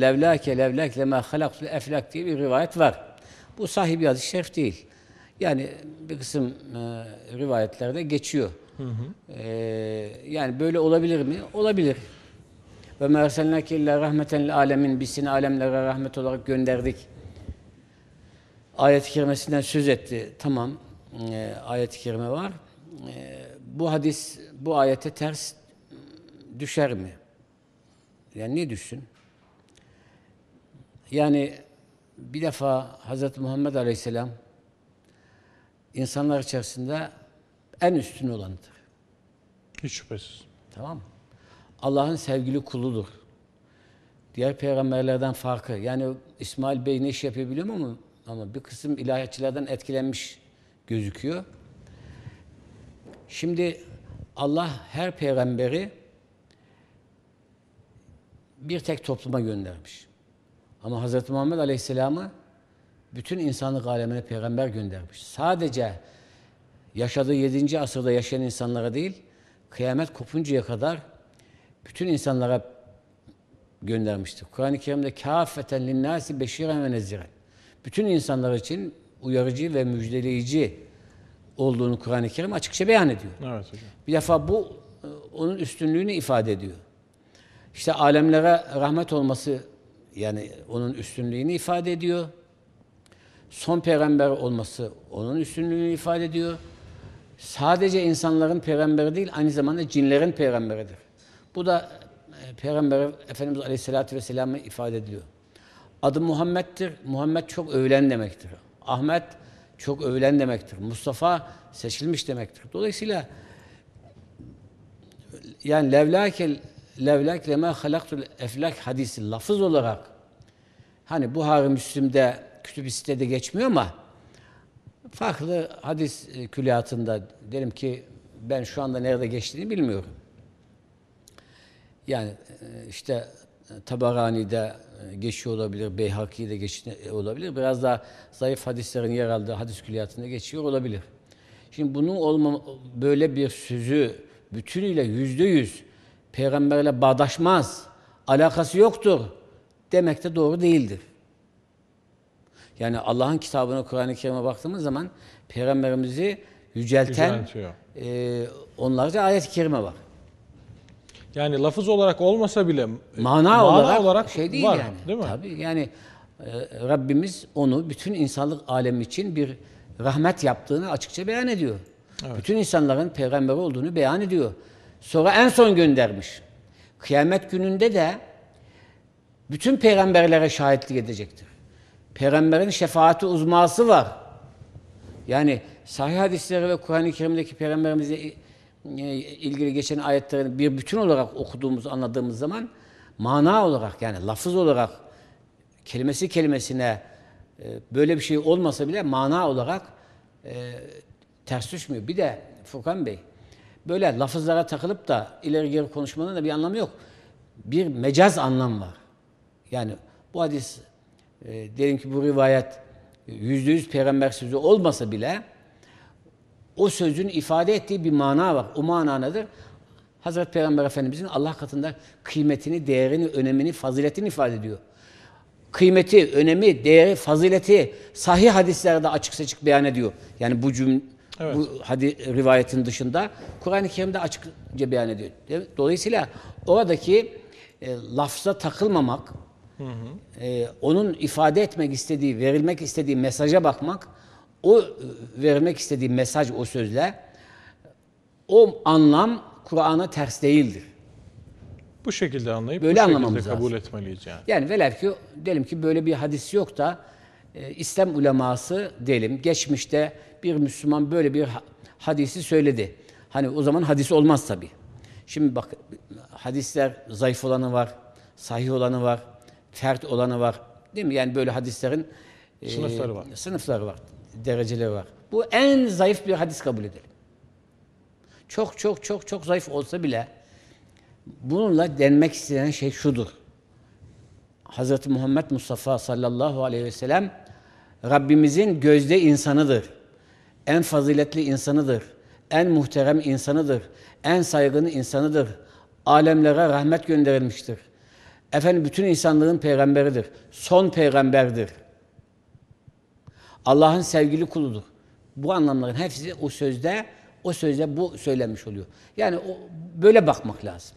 levlake levlak lema halaktul eflak diye bir rivayet var. Bu sahih bir hadis-i şerif değil. Yani bir kısım e, rivayetlerde geçiyor. E, yani böyle olabilir mi? Olabilir. Ve merselnake illa rahmeten lil alemin biz seni alemlere rahmet olarak gönderdik. Ayet-i kerimesinden söz etti. Tamam. E, ayet-i kerime var. E, bu hadis bu ayete ters düşer mi? Yani niye düşsün? Yani bir defa Hz. Muhammed Aleyhisselam insanlar içerisinde en üstün olanıdır. Hiç şüphesiz. Tamam mı? Allah'ın sevgili kuludur. Diğer peygamberlerden farkı. Yani İsmail Bey ne iş yapıyor bilmiyorum ama, ama bir kısım ilahiyatçılardan etkilenmiş gözüküyor. Şimdi Allah her peygamberi bir tek topluma göndermiş. Ama Hz. Muhammed Aleyhisselam'ı bütün insanlık alemine peygamber göndermiş. Sadece yaşadığı 7. asırda yaşayan insanlara değil, kıyamet kopuncaya kadar bütün insanlara göndermiştir. Kur'an-ı Kerim'de kâfeten linnâsi beşiren ve neziren. Bütün insanlar için uyarıcı ve müjdeleyici olduğunu Kur'an-ı Kerim açıkça beyan ediyor. Evet hocam. Bir defa bu e, onun üstünlüğünü ifade ediyor. İşte alemlere rahmet olması yani onun üstünlüğünü ifade ediyor. Son peygamber olması onun üstünlüğünü ifade ediyor. Sadece insanların peygamberi değil, aynı zamanda cinlerin peygamberidir. Bu da e, Peygamber Efendimiz Aleyhisselatü Vesselam'ı ifade ediyor. Adı Muhammed'dir. Muhammed çok övülen demektir. Ahmet çok övülen demektir. Mustafa seçilmiş demektir. Dolayısıyla yani levlake levlak lema halaktul eflak hadisi lafız olarak hani Buhari Müslim'de kütüb-i sitede geçmiyor ama farklı hadis e, külliyatında derim ki ben şu anda nerede geçtiğini bilmiyorum. Yani e, işte e, Tabarani'de geçiyor olabilir, Beyhaki'de geçiyor olabilir. Biraz daha zayıf hadislerin yer aldığı hadis külliyatında geçiyor olabilir. Şimdi bunun olma, böyle bir sözü bütünüyle yüzde yüz peygamberle bağdaşmaz, alakası yoktur demek de doğru değildir. Yani Allah'ın kitabına, Kur'an-ı Kerim'e baktığımız zaman peygamberimizi yücelten e, onlarca ayet-i kerime var. Yani lafız olarak olmasa bile e, Mana, olarak, şey değil var, yani. Değil mi? Tabii yani e, Rabbimiz onu bütün insanlık alemi için bir rahmet yaptığını açıkça beyan ediyor. Bütün insanların peygamber olduğunu beyan ediyor. Sonra en son göndermiş. Kıyamet gününde de bütün peygamberlere şahitlik edecektir. Peygamberin şefaati uzması var. Yani sahih hadisleri ve Kur'an-ı Kerim'deki peygamberimizle e, ilgili geçen ayetlerini bir bütün olarak okuduğumuz, anladığımız zaman mana olarak yani lafız olarak kelimesi kelimesine e, böyle bir şey olmasa bile mana olarak e, ters düşmüyor. Bir de Furkan Bey böyle lafızlara takılıp da ileri geri konuşmanın da bir anlamı yok. Bir mecaz anlam var. Yani bu hadis e, diyelim ki bu rivayet yüzde yüz peygamber sözü olmasa bile o sözün ifade ettiği bir mana var. O mana nedir? Hazreti Peygamber Efendimizin Allah katında kıymetini, değerini, önemini, faziletini ifade ediyor. Kıymeti, önemi, değeri, fazileti sahih hadislerde açık seçik beyan ediyor. Yani bu cümle Evet. bu hadi rivayetin dışında Kur'an-ı Kerim'de açıkça beyan ediyor. Dolayısıyla oradaki e, lafza takılmamak, e, onun ifade etmek istediği, verilmek istediği mesaja bakmak, o e, vermek istediği mesaj o sözle, o anlam Kur'an'a ters değildir. Bu şekilde anlayıp Böyle bu şekilde kabul lazım. etmeliyiz yani. Yani velev ki diyelim ki böyle bir hadis yok da e, İslam uleması diyelim geçmişte bir Müslüman böyle bir ha- hadisi söyledi. Hani o zaman hadis olmaz tabi. Şimdi bak hadisler zayıf olanı var, sahih olanı var, fert olanı var. Değil mi? Yani böyle hadislerin e, Sınıfları var. Sınıfları var, dereceleri var. Bu en zayıf bir hadis kabul edelim. Çok çok çok çok zayıf olsa bile bununla denmek istenen şey şudur. Hz. Muhammed Mustafa sallallahu aleyhi ve sellem Rabbimizin gözde insanıdır. En faziletli insanıdır. En muhterem insanıdır. En saygın insanıdır. Alemlere rahmet gönderilmiştir. Efendim bütün insanlığın peygamberidir. Son peygamberdir. Allah'ın sevgili kuludur. Bu anlamların hepsi o sözde o sözde bu söylenmiş oluyor. Yani o, böyle bakmak lazım.